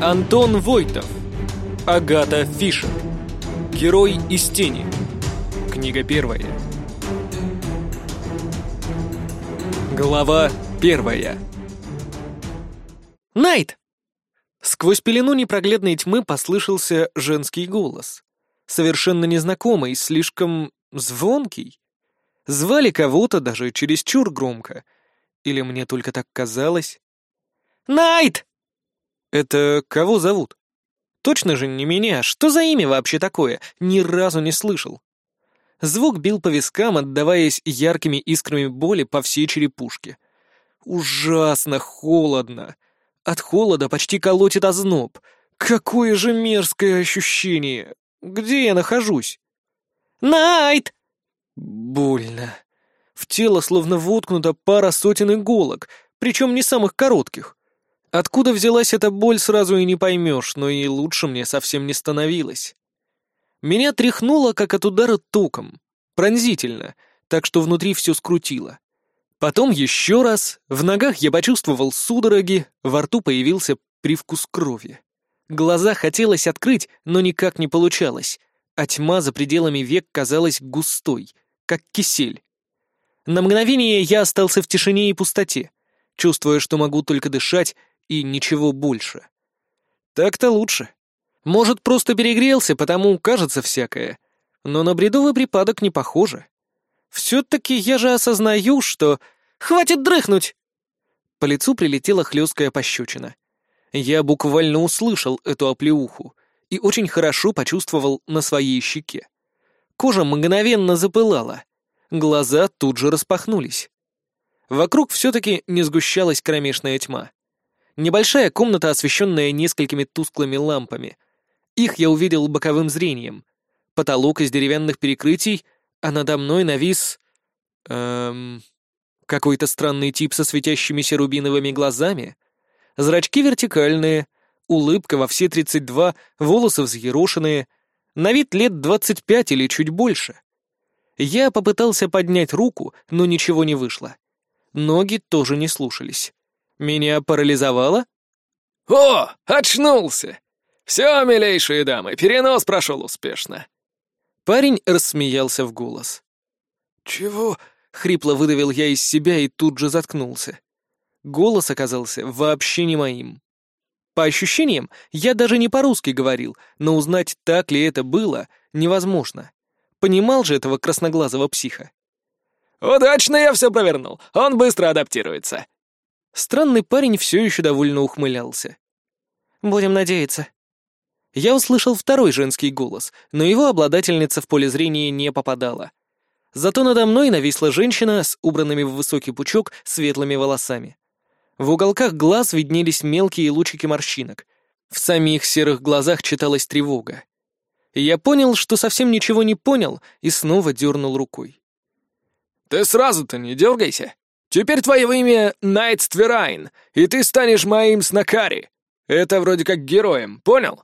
Антон Войтов. Агата Фишер. Герой из тени. Книга первая. Глава первая. Найт! Сквозь пелену непроглядной тьмы послышался женский голос. Совершенно незнакомый, слишком звонкий. Звали кого-то даже чересчур громко. Или мне только так казалось? «Найт!» Это кого зовут? Точно же не меня. Что за имя вообще такое? Ни разу не слышал. Звук бил по вискам, отдаваясь яркими искрами боли по всей черепушке. Ужасно холодно. От холода почти колотит озноб. Какое же мерзкое ощущение. Где я нахожусь? Найт! Больно. В тело словно воткнута пара сотен иголок, причем не самых коротких. Откуда взялась эта боль, сразу и не поймешь, но и лучше мне совсем не становилось. Меня тряхнуло, как от удара током. Пронзительно, так что внутри все скрутило. Потом еще раз, в ногах я почувствовал судороги, во рту появился привкус крови. Глаза хотелось открыть, но никак не получалось, а тьма за пределами век казалась густой, как кисель. На мгновение я остался в тишине и пустоте, чувствуя, что могу только дышать и ничего больше. Так-то лучше. Может, просто перегрелся, потому кажется всякое. Но на бредовый припадок не похоже. Все-таки я же осознаю, что... Хватит дрыхнуть! По лицу прилетела хлесткая пощечина. Я буквально услышал эту оплеуху и очень хорошо почувствовал на своей щеке. Кожа мгновенно запылала. Глаза тут же распахнулись. Вокруг все-таки не сгущалась кромешная тьма. Небольшая комната, освещенная несколькими тусклыми лампами. Их я увидел боковым зрением. Потолок из деревянных перекрытий, а надо мной навис... Эм... Какой-то странный тип со светящимися рубиновыми глазами. Зрачки вертикальные, улыбка во все тридцать два, волосы взъерошенные. На вид лет двадцать пять или чуть больше. Я попытался поднять руку, но ничего не вышло. Ноги тоже не слушались. Меня парализовало? «О, очнулся! Все, милейшие дамы, перенос прошел успешно!» Парень рассмеялся в голос. «Чего?» — хрипло выдавил я из себя и тут же заткнулся. Голос оказался вообще не моим. По ощущениям, я даже не по-русски говорил, но узнать, так ли это было, невозможно. Понимал же этого красноглазого психа. «Удачно я все провернул, он быстро адаптируется», Странный парень все еще довольно ухмылялся. «Будем надеяться». Я услышал второй женский голос, но его обладательница в поле зрения не попадала. Зато надо мной нависла женщина с убранными в высокий пучок светлыми волосами. В уголках глаз виднелись мелкие лучики морщинок. В самих серых глазах читалась тревога. Я понял, что совсем ничего не понял, и снова дернул рукой. «Ты сразу-то не дергайся!» Теперь твое имя Найт Стверайн, и ты станешь моим Снакари. Это вроде как героем, понял?»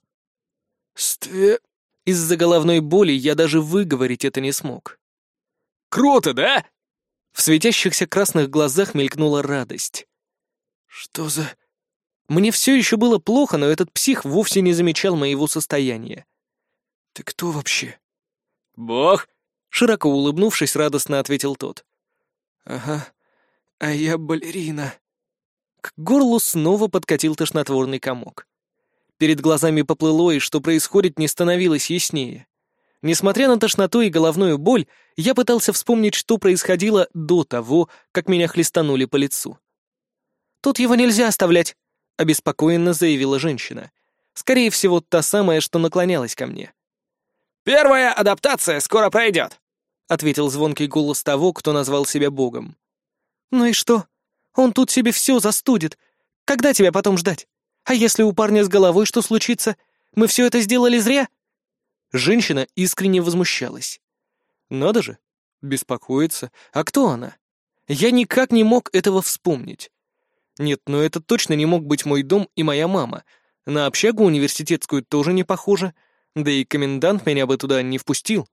«Стве...» Из-за головной боли я даже выговорить это не смог. «Круто, да?» В светящихся красных глазах мелькнула радость. «Что за...» Мне все еще было плохо, но этот псих вовсе не замечал моего состояния. «Ты кто вообще?» «Бог!» Широко улыбнувшись, радостно ответил тот. «Ага, а я балерина». К горлу снова подкатил тошнотворный комок. Перед глазами поплыло, и что происходит, не становилось яснее. Несмотря на тошноту и головную боль, я пытался вспомнить, что происходило до того, как меня хлестанули по лицу. «Тут его нельзя оставлять», — обеспокоенно заявила женщина. Скорее всего, та самая, что наклонялась ко мне. «Первая адаптация скоро пройдет», — ответил звонкий голос того, кто назвал себя богом. «Ну и что? Он тут себе все застудит. Когда тебя потом ждать? А если у парня с головой что случится? Мы все это сделали зря?» Женщина искренне возмущалась. «Надо же, беспокоиться. А кто она? Я никак не мог этого вспомнить. Нет, но это точно не мог быть мой дом и моя мама. На общагу университетскую тоже не похоже, да и комендант меня бы туда не впустил».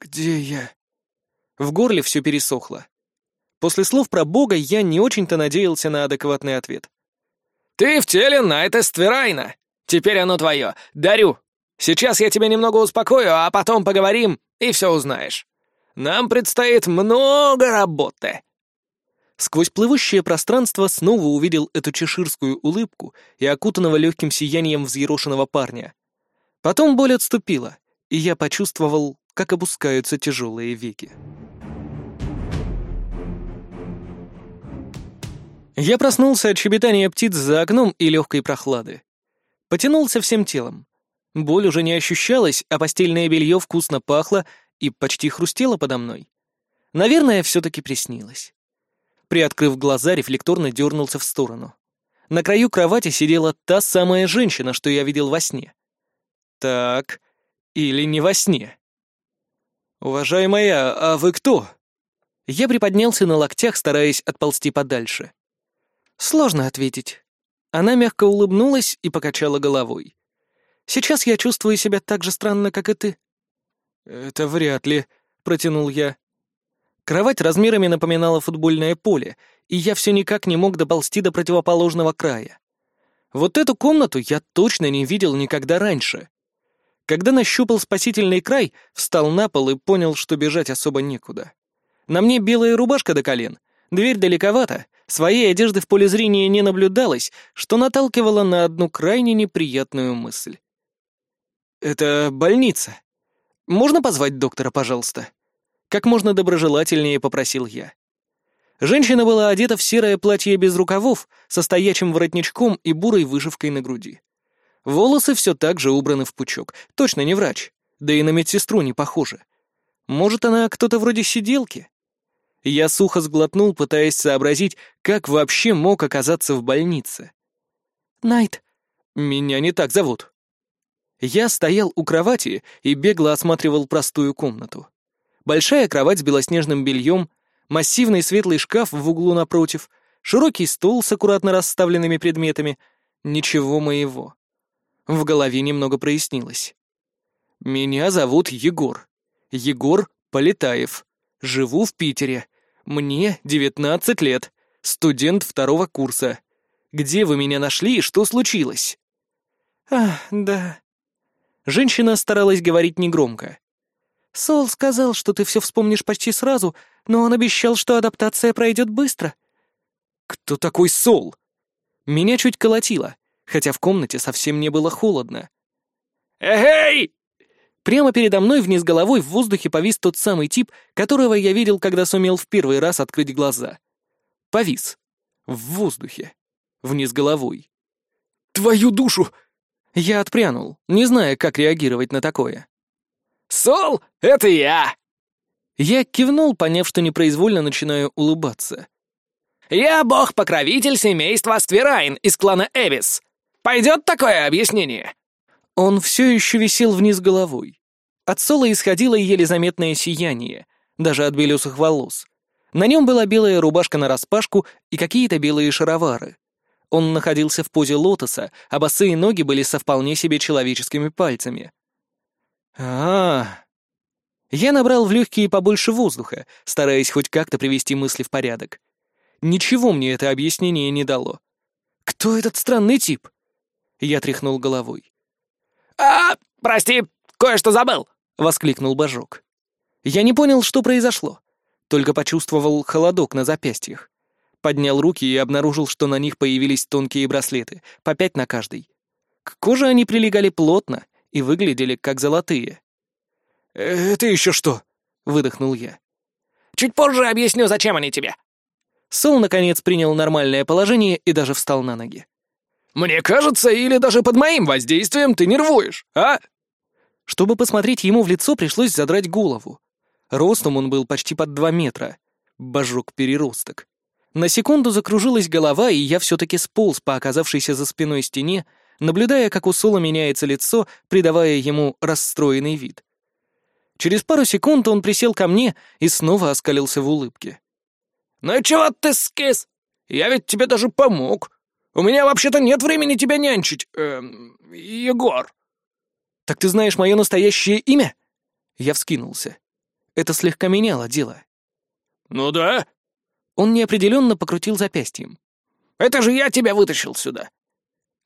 «Где я?» В горле все пересохло. После слов про Бога я не очень-то надеялся на адекватный ответ. Ты в теле Найта Стверайна. Теперь оно твое. Дарю. Сейчас я тебя немного успокою, а потом поговорим, и все узнаешь. Нам предстоит много работы». Сквозь плывущее пространство снова увидел эту чеширскую улыбку и окутанного легким сиянием взъерошенного парня. Потом боль отступила, и я почувствовал, как опускаются тяжелые веки. Я проснулся от щебетания птиц за окном и легкой прохлады. Потянулся всем телом. Боль уже не ощущалась, а постельное белье вкусно пахло и почти хрустело подо мной. Наверное, все-таки приснилось. Приоткрыв глаза, рефлекторно дернулся в сторону. На краю кровати сидела та самая женщина, что я видел во сне. Так, или не во сне. «Уважаемая, а вы кто?» Я приподнялся на локтях, стараясь отползти подальше. «Сложно ответить». Она мягко улыбнулась и покачала головой. «Сейчас я чувствую себя так же странно, как и ты». «Это вряд ли», — протянул я. Кровать размерами напоминала футбольное поле, и я все никак не мог доползти до противоположного края. Вот эту комнату я точно не видел никогда раньше. Когда нащупал спасительный край, встал на пол и понял, что бежать особо некуда. На мне белая рубашка до колен, дверь далековато, своей одежды в поле зрения не наблюдалось, что наталкивало на одну крайне неприятную мысль. «Это больница. Можно позвать доктора, пожалуйста?» Как можно доброжелательнее попросил я. Женщина была одета в серое платье без рукавов, со стоячим воротничком и бурой вышивкой на груди. Волосы все так же убраны в пучок. Точно не врач. Да и на медсестру не похоже. Может, она кто-то вроде сиделки? Я сухо сглотнул, пытаясь сообразить, как вообще мог оказаться в больнице. «Найт». «Меня не так зовут». Я стоял у кровати и бегло осматривал простую комнату. Большая кровать с белоснежным бельем, массивный светлый шкаф в углу напротив, широкий стол с аккуратно расставленными предметами. Ничего моего. В голове немного прояснилось. «Меня зовут Егор. Егор Полетаев. Живу в Питере. Мне 19 лет. Студент второго курса. Где вы меня нашли и что случилось?» «А, да». Женщина старалась говорить негромко. Сол сказал, что ты все вспомнишь почти сразу, но он обещал, что адаптация пройдет быстро». «Кто такой Сол?» Меня чуть колотило, хотя в комнате совсем не было холодно. «Эгей!» Прямо передо мной вниз головой в воздухе повис тот самый тип, которого я видел, когда сумел в первый раз открыть глаза. Повис. В воздухе. Вниз головой. «Твою душу!» Я отпрянул, не зная, как реагировать на такое. «Сол, это я!» Я кивнул, поняв, что непроизвольно начинаю улыбаться. «Я бог-покровитель семейства Астверайн из клана Эвис. Пойдет такое объяснение?» Он все еще висел вниз головой. От Сола исходило еле заметное сияние, даже от белесых волос. На нем была белая рубашка нараспашку и какие-то белые шаровары. Он находился в позе лотоса, а босые ноги были со вполне себе человеческими пальцами а, Я набрал в легкие побольше воздуха, стараясь хоть как-то привести мысли в порядок. Ничего мне это объяснение не дало. Кто этот странный тип? Я тряхнул головой. «А, прости, кое-что забыл!» — воскликнул Божок. Я не понял, что произошло, только почувствовал холодок на запястьях. Поднял руки и обнаружил, что на них появились тонкие браслеты, по пять на каждый. К коже они прилегали плотно, и выглядели как золотые. «Это еще что?» — выдохнул я. «Чуть позже объясню, зачем они тебе». Сол, наконец, принял нормальное положение и даже встал на ноги. «Мне кажется, или даже под моим воздействием ты нервуешь, а?» Чтобы посмотреть ему в лицо, пришлось задрать голову. Ростом он был почти под два метра. Божок-переросток. На секунду закружилась голова, и я все-таки сполз по оказавшейся за спиной стене, наблюдая, как у Сола меняется лицо, придавая ему расстроенный вид. Через пару секунд он присел ко мне и снова оскалился в улыбке. «Ну чего ты скис? Я ведь тебе даже помог. У меня вообще-то нет времени тебя нянчить, эм, Егор». «Так ты знаешь мое настоящее имя?» Я вскинулся. Это слегка меняло дело. «Ну да». Он неопределенно покрутил запястьем. «Это же я тебя вытащил сюда.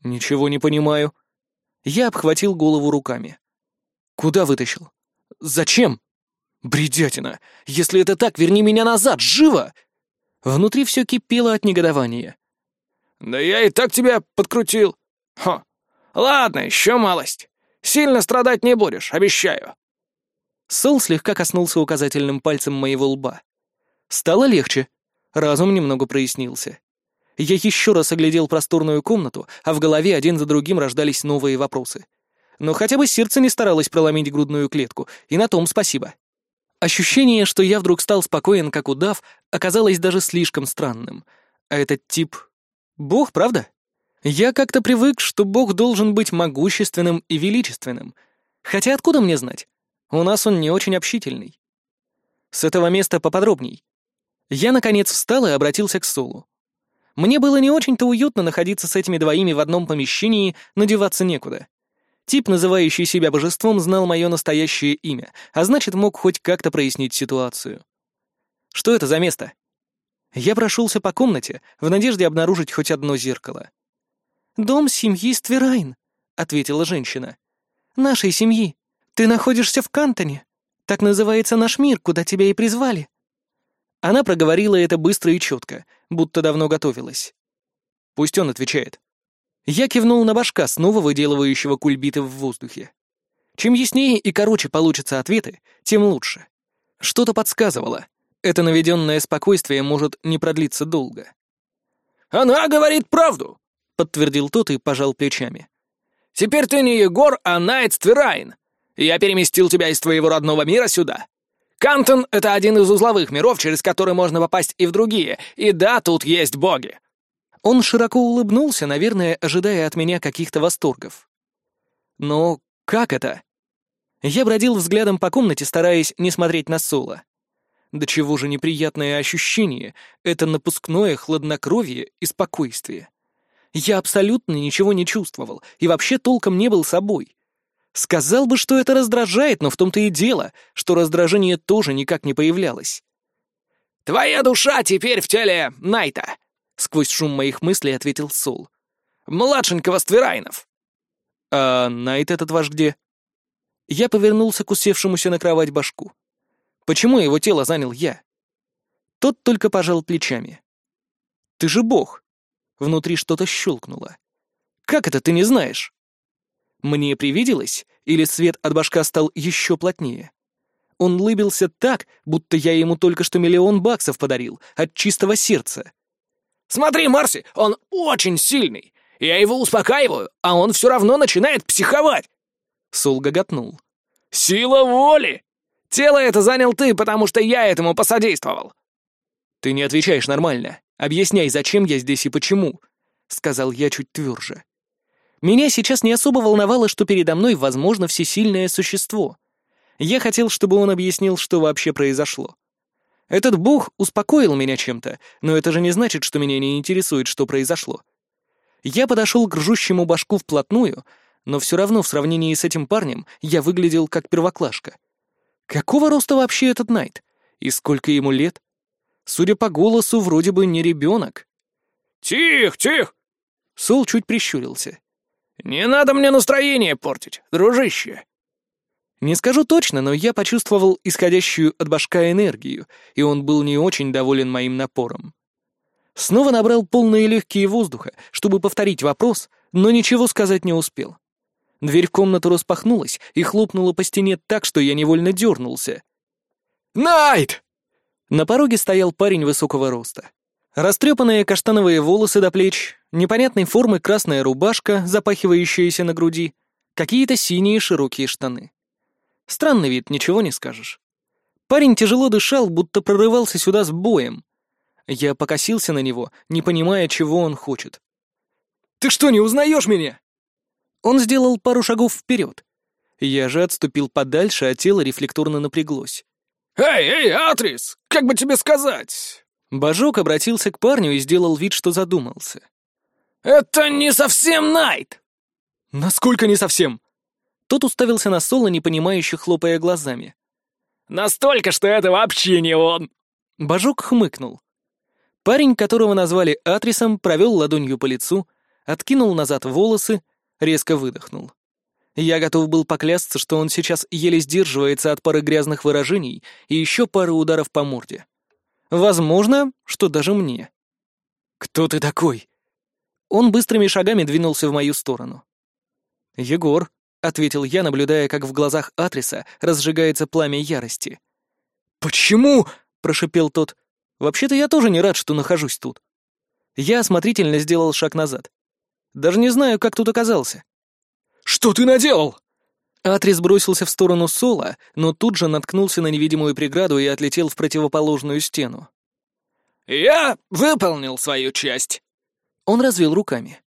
«Ничего не понимаю». Я обхватил голову руками. «Куда вытащил? Зачем?» «Бредятина! Если это так, верни меня назад, живо!» Внутри все кипело от негодования. «Да я и так тебя подкрутил. Хо. Ладно, еще малость. Сильно страдать не будешь, обещаю». Сол слегка коснулся указательным пальцем моего лба. Стало легче. Разум немного прояснился. Я еще раз оглядел просторную комнату, а в голове один за другим рождались новые вопросы. Но хотя бы сердце не старалось проломить грудную клетку, и на том спасибо. Ощущение, что я вдруг стал спокоен, как удав, оказалось даже слишком странным. А этот тип... Бог, правда? Я как-то привык, что Бог должен быть могущественным и величественным. Хотя откуда мне знать? У нас он не очень общительный. С этого места поподробней. Я, наконец, встал и обратился к Солу. Мне было не очень-то уютно находиться с этими двоими в одном помещении, но деваться некуда. Тип, называющий себя божеством, знал мое настоящее имя, а значит, мог хоть как-то прояснить ситуацию. Что это за место? Я прошелся по комнате, в надежде обнаружить хоть одно зеркало. «Дом семьи Стверайн», — ответила женщина. «Нашей семьи. Ты находишься в Кантоне. Так называется наш мир, куда тебя и призвали». Она проговорила это быстро и четко, будто давно готовилась. Пусть он отвечает. Я кивнул на башка, снова выделывающего кульбиты в воздухе. Чем яснее и короче получатся ответы, тем лучше. Что-то подсказывало. Это наведенное спокойствие может не продлиться долго. «Она говорит правду», — подтвердил тот и пожал плечами. «Теперь ты не Егор, а Найт Стверайн. Я переместил тебя из твоего родного мира сюда. Кантон — это один из узловых миров, через который можно попасть и в другие. И да, тут есть боги. Он широко улыбнулся, наверное, ожидая от меня каких-то восторгов. Но как это? Я бродил взглядом по комнате, стараясь не смотреть на Соло. До чего же неприятное ощущение, это напускное хладнокровие и спокойствие. Я абсолютно ничего не чувствовал и вообще толком не был собой. Сказал бы, что это раздражает, но в том-то и дело, что раздражение тоже никак не появлялось. «Твоя душа теперь в теле Найта», — сквозь шум моих мыслей ответил Сол. «Младшенького Стверайнов». «А Найт этот ваш где?» Я повернулся к усевшемуся на кровать башку. «Почему его тело занял я?» Тот только пожал плечами. «Ты же бог!» Внутри что-то щелкнуло. «Как это ты не знаешь?» Мне привиделось, или свет от башка стал еще плотнее? Он лыбился так, будто я ему только что миллион баксов подарил, от чистого сердца. Смотри, Марси, он очень сильный. Я его успокаиваю, а он все равно начинает психовать. Сул гоготнул. Сила воли! Тело это занял ты, потому что я этому посодействовал. Ты не отвечаешь нормально. Объясняй, зачем я здесь и почему, сказал я чуть тверже. Меня сейчас не особо волновало, что передо мной, возможно, всесильное существо. Я хотел, чтобы он объяснил, что вообще произошло. Этот бог успокоил меня чем-то, но это же не значит, что меня не интересует, что произошло. Я подошел к ржущему башку вплотную, но все равно в сравнении с этим парнем я выглядел как первоклашка. Какого роста вообще этот Найт? И сколько ему лет? Судя по голосу, вроде бы не ребенок. «Тих, тих!» Сол чуть прищурился. «Не надо мне настроение портить, дружище!» Не скажу точно, но я почувствовал исходящую от башка энергию, и он был не очень доволен моим напором. Снова набрал полные легкие воздуха, чтобы повторить вопрос, но ничего сказать не успел. Дверь в комнату распахнулась и хлопнула по стене так, что я невольно дернулся. «Найт!» На пороге стоял парень высокого роста. Растрепанные каштановые волосы до плеч, непонятной формы красная рубашка, запахивающаяся на груди, какие-то синие широкие штаны. Странный вид, ничего не скажешь. Парень тяжело дышал, будто прорывался сюда с боем. Я покосился на него, не понимая, чего он хочет. «Ты что, не узнаешь меня?» Он сделал пару шагов вперед. Я же отступил подальше, а тело рефлекторно напряглось. «Эй, эй, Атрис! Как бы тебе сказать?» Божок обратился к парню и сделал вид, что задумался. «Это не совсем Найт!» «Насколько не совсем?» Тот уставился на Соло, непонимающе хлопая глазами. «Настолько, что это вообще не он!» Божок хмыкнул. Парень, которого назвали Атрисом, провел ладонью по лицу, Откинул назад волосы, резко выдохнул. Я готов был поклясться, что он сейчас еле сдерживается от пары грязных выражений и еще пары ударов по морде. Возможно, что даже мне. «Кто ты такой?» Он быстрыми шагами двинулся в мою сторону. «Егор», — ответил я, наблюдая, как в глазах Атриса разжигается пламя ярости. «Почему?» — прошипел тот. «Вообще-то я тоже не рад, что нахожусь тут». Я осмотрительно сделал шаг назад. Даже не знаю, как тут оказался. «Что ты наделал?» Атрис бросился в сторону Сола, но тут же наткнулся на невидимую преграду и отлетел в противоположную стену. «Я выполнил свою часть». Он развел руками.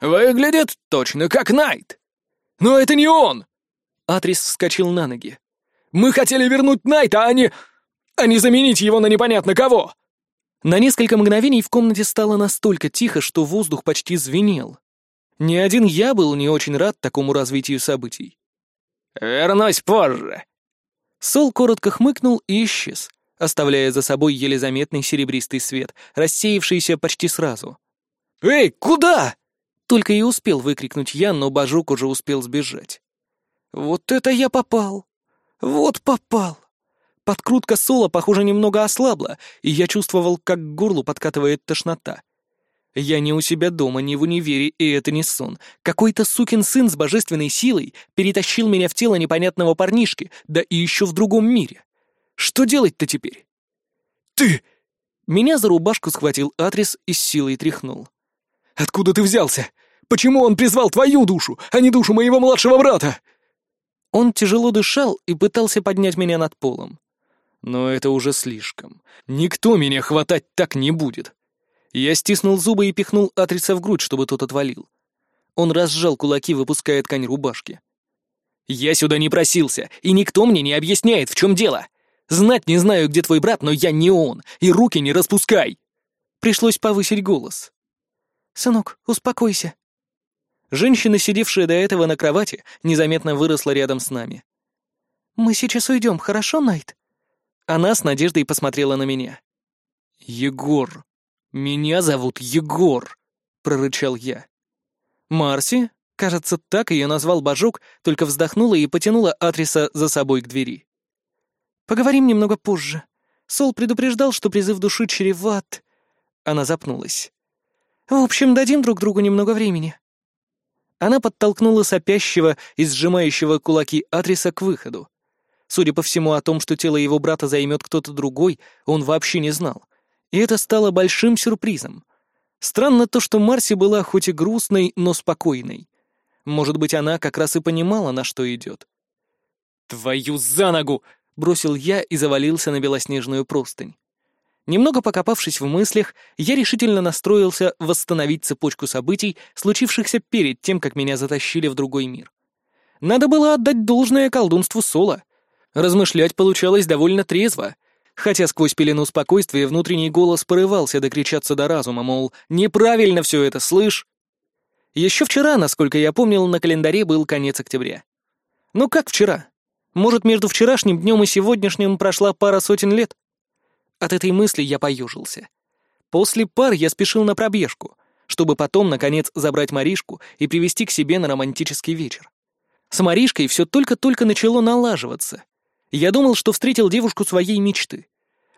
«Выглядит точно как Найт. Но это не он!» Атрис вскочил на ноги. «Мы хотели вернуть Найта, а не... а не заменить его на непонятно кого!» На несколько мгновений в комнате стало настолько тихо, что воздух почти звенел. Ни один я был не очень рад такому развитию событий. «Вернусь позже». Сол коротко хмыкнул и исчез, оставляя за собой еле заметный серебристый свет, рассеявшийся почти сразу. «Эй, куда?» Только и успел выкрикнуть я, но Бажук уже успел сбежать. «Вот это я попал! Вот попал!» Подкрутка Сола, похоже, немного ослабла, и я чувствовал, как к горлу подкатывает тошнота. Я не у себя дома, не в универе, и это не сон. Какой-то сукин сын с божественной силой перетащил меня в тело непонятного парнишки, да и еще в другом мире. Что делать-то теперь? «Ты!» Меня за рубашку схватил Атрис и с силой тряхнул. «Откуда ты взялся? Почему он призвал твою душу, а не душу моего младшего брата?» Он тяжело дышал и пытался поднять меня над полом. Но это уже слишком. Никто меня хватать так не будет. Я стиснул зубы и пихнул Атриса в грудь, чтобы тот отвалил. Он разжал кулаки, выпуская ткань рубашки. «Я сюда не просился, и никто мне не объясняет, в чем дело. Знать не знаю, где твой брат, но я не он, и руки не распускай!» Пришлось повысить голос. «Сынок, успокойся». Женщина, сидевшая до этого на кровати, незаметно выросла рядом с нами. «Мы сейчас уйдем, хорошо, Найт?» Она с надеждой посмотрела на меня. «Егор», «Меня зовут Егор», — прорычал я. Марси, кажется, так ее назвал Бажок, только вздохнула и потянула адреса за собой к двери. «Поговорим немного позже. Сол предупреждал, что призыв души чреват...» Она запнулась. «В общем, дадим друг другу немного времени». Она подтолкнула сопящего и сжимающего кулаки адреса к выходу. Судя по всему, о том, что тело его брата займет кто-то другой, он вообще не знал — и это стало большим сюрпризом. Странно то, что Марси была хоть и грустной, но спокойной. Может быть, она как раз и понимала, на что идет. «Твою за ногу!» — бросил я и завалился на белоснежную простынь. Немного покопавшись в мыслях, я решительно настроился восстановить цепочку событий, случившихся перед тем, как меня затащили в другой мир. Надо было отдать должное колдунству Соло. Размышлять получалось довольно трезво, хотя сквозь пелену спокойствия внутренний голос порывался докричаться до разума, мол, неправильно все это, слышь? Еще вчера, насколько я помнил, на календаре был конец октября. Ну как вчера? Может, между вчерашним днем и сегодняшним прошла пара сотен лет? От этой мысли я поюжился. После пар я спешил на пробежку, чтобы потом, наконец, забрать Маришку и привести к себе на романтический вечер. С Маришкой все только-только начало налаживаться — я думал, что встретил девушку своей мечты.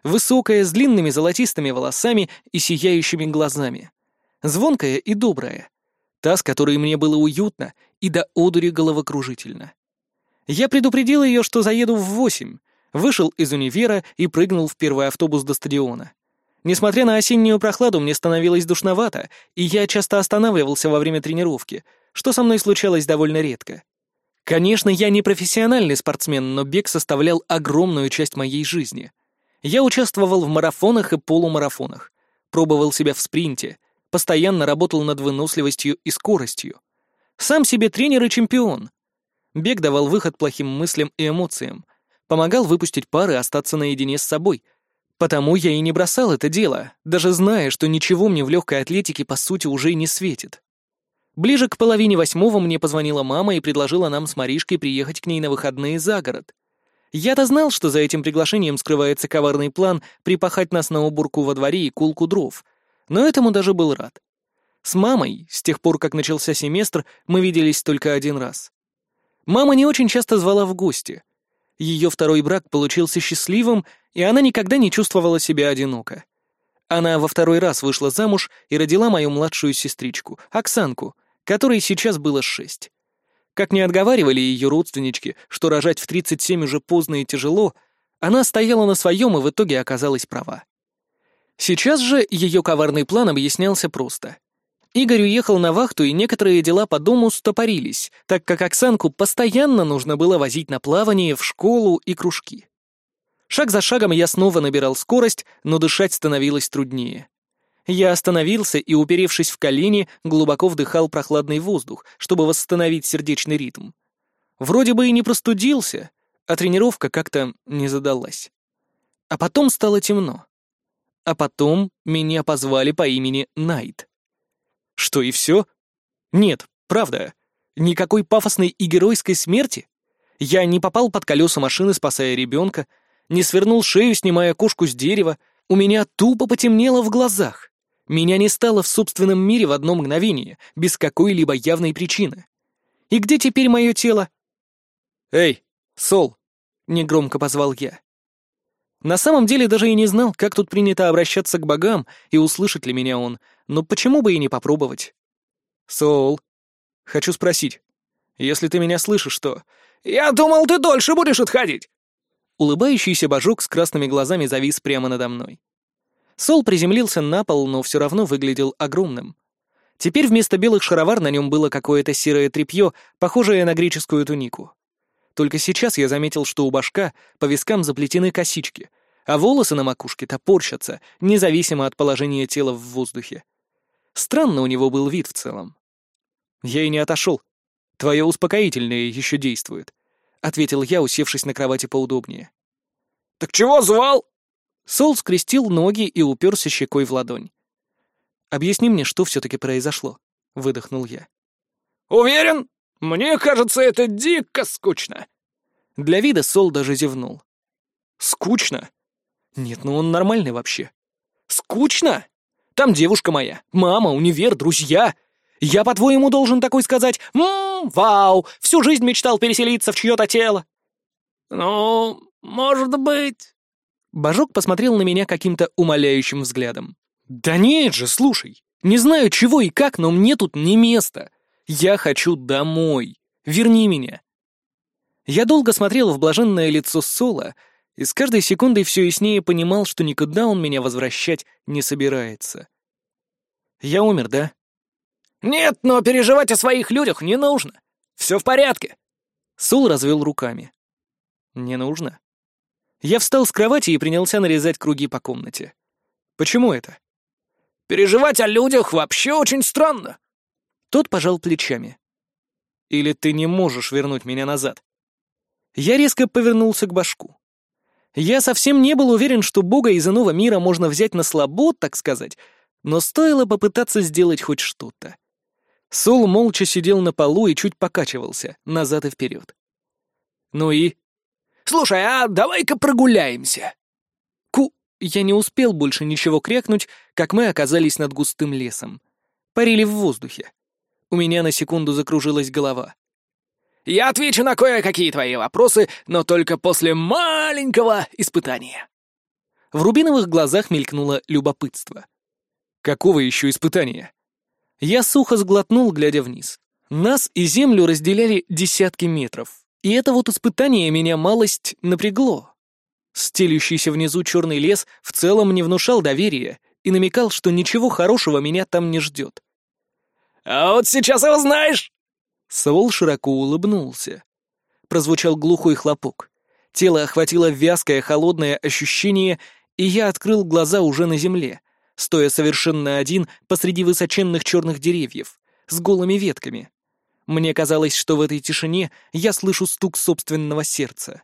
Высокая, с длинными золотистыми волосами и сияющими глазами. Звонкая и добрая. Та, с которой мне было уютно и до одури головокружительно. Я предупредил ее, что заеду в восемь, вышел из универа и прыгнул в первый автобус до стадиона. Несмотря на осеннюю прохладу, мне становилось душновато, и я часто останавливался во время тренировки, что со мной случалось довольно редко. Конечно, я не профессиональный спортсмен, но бег составлял огромную часть моей жизни. Я участвовал в марафонах и полумарафонах, пробовал себя в спринте, постоянно работал над выносливостью и скоростью. Сам себе тренер и чемпион. Бег давал выход плохим мыслям и эмоциям, помогал выпустить пары остаться наедине с собой. Потому я и не бросал это дело, даже зная, что ничего мне в легкой атлетике по сути уже не светит. Ближе к половине восьмого мне позвонила мама и предложила нам с Маришкой приехать к ней на выходные за город. Я-то знал, что за этим приглашением скрывается коварный план припахать нас на уборку во дворе и кулку дров, но этому даже был рад. С мамой, с тех пор, как начался семестр, мы виделись только один раз. Мама не очень часто звала в гости. Ее второй брак получился счастливым, и она никогда не чувствовала себя одиноко. Она во второй раз вышла замуж и родила мою младшую сестричку, Оксанку, которой сейчас было шесть. Как не отговаривали ее родственнички, что рожать в 37 уже поздно и тяжело, она стояла на своем и в итоге оказалась права. Сейчас же ее коварный план объяснялся просто. Игорь уехал на вахту, и некоторые дела по дому стопорились, так как Оксанку постоянно нужно было возить на плавание, в школу и кружки. Шаг за шагом я снова набирал скорость, но дышать становилось труднее. Я остановился и, уперевшись в колени, глубоко вдыхал прохладный воздух, чтобы восстановить сердечный ритм. Вроде бы и не простудился, а тренировка как-то не задалась. А потом стало темно. А потом меня позвали по имени Найт. Что, и все? Нет, правда. Никакой пафосной и геройской смерти? Я не попал под колеса машины, спасая ребенка, не свернул шею, снимая кошку с дерева, у меня тупо потемнело в глазах. Меня не стало в собственном мире в одно мгновение, без какой-либо явной причины. И где теперь мое тело? «Эй, Сол!» — негромко позвал я. На самом деле даже и не знал, как тут принято обращаться к богам и услышит ли меня он, но почему бы и не попробовать? «Сол, хочу спросить, если ты меня слышишь, то...» «Я думал, ты дольше будешь отходить!» Улыбающийся божок с красными глазами завис прямо надо мной. Сол приземлился на пол, но все равно выглядел огромным. Теперь вместо белых шаровар на нем было какое-то серое тряпье, похожее на греческую тунику. Только сейчас я заметил, что у башка по вискам заплетены косички, а волосы на макушке топорщатся, независимо от положения тела в воздухе. Странно у него был вид в целом. Я и не отошел. Твое успокоительное еще действует. — ответил я, усевшись на кровати поудобнее. «Так чего звал?» Сол скрестил ноги и уперся щекой в ладонь. «Объясни мне, что все-таки произошло», — выдохнул я. «Уверен? Мне кажется, это дико скучно». Для вида Сол даже зевнул. «Скучно? Нет, ну он нормальный вообще. Скучно? Там девушка моя, мама, универ, друзья. Я, по-твоему, должен такой сказать «Ммм, вау, всю жизнь мечтал переселиться в чье-то тело». «Ну, может быть...» Божок посмотрел на меня каким-то умоляющим взглядом. «Да нет же, слушай, не знаю чего и как, но мне тут не место. Я хочу домой. Верни меня». Я долго смотрел в блаженное лицо Сола и с каждой секундой все яснее понимал, что никуда он меня возвращать не собирается. «Я умер, да?» «Нет, но переживать о своих людях не нужно. Все в порядке». Сул развел руками. «Не нужно». Я встал с кровати и принялся нарезать круги по комнате. «Почему это?» «Переживать о людях вообще очень странно». Тот пожал плечами. «Или ты не можешь вернуть меня назад?» Я резко повернулся к башку. Я совсем не был уверен, что бога из иного мира можно взять на слабо, так сказать, но стоило попытаться сделать хоть что-то. Сол молча сидел на полу и чуть покачивался, назад и вперед. «Ну и?» «Слушай, а давай-ка прогуляемся!» Ку... Я не успел больше ничего крякнуть, как мы оказались над густым лесом. Парили в воздухе. У меня на секунду закружилась голова. «Я отвечу на кое-какие твои вопросы, но только после маленького испытания». В рубиновых глазах мелькнуло любопытство. «Какого еще испытания?» Я сухо сглотнул, глядя вниз. Нас и землю разделяли десятки метров, и это вот испытание меня малость напрягло. Стелющийся внизу черный лес в целом не внушал доверия и намекал, что ничего хорошего меня там не ждет. «А вот сейчас его знаешь!» Саул широко улыбнулся. Прозвучал глухой хлопок. Тело охватило вязкое холодное ощущение, и я открыл глаза уже на земле, стоя совершенно один посреди высоченных черных деревьев, с голыми ветками. Мне казалось, что в этой тишине я слышу стук собственного сердца.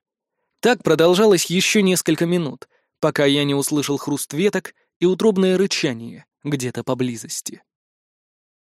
Так продолжалось еще несколько минут, пока я не услышал хруст веток и утробное рычание где-то поблизости.